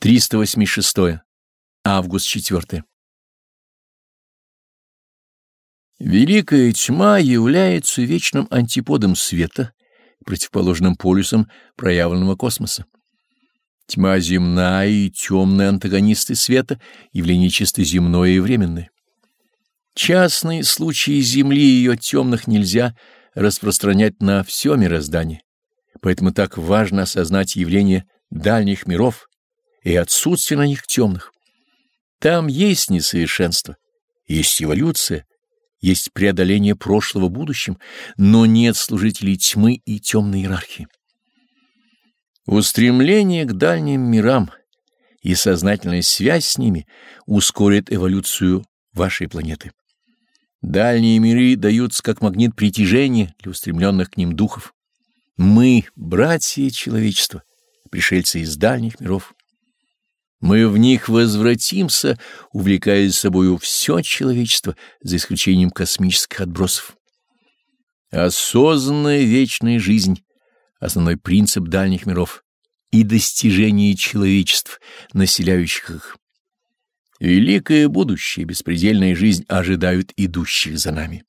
386. Август 4. Великая тьма является вечным антиподом света, противоположным полюсом проявленного космоса. Тьма земная и темные антагонисты света — явление чисто земное и временное. Частные случаи Земли и ее темных нельзя распространять на все мироздание, поэтому так важно осознать явление дальних миров, и отсутствие на них темных. Там есть несовершенство, есть эволюция, есть преодоление прошлого будущим, но нет служителей тьмы и темной иерархии. Устремление к дальним мирам и сознательная связь с ними ускорит эволюцию вашей планеты. Дальние миры даются как магнит притяжения для устремленных к ним духов. Мы — братья человечества, пришельцы из дальних миров. Мы в них возвратимся, увлекая с собою все человечество, за исключением космических отбросов. Осознанная вечная жизнь — основной принцип дальних миров и достижение человечеств, населяющих их. Великое будущее, беспредельная жизнь ожидают идущих за нами.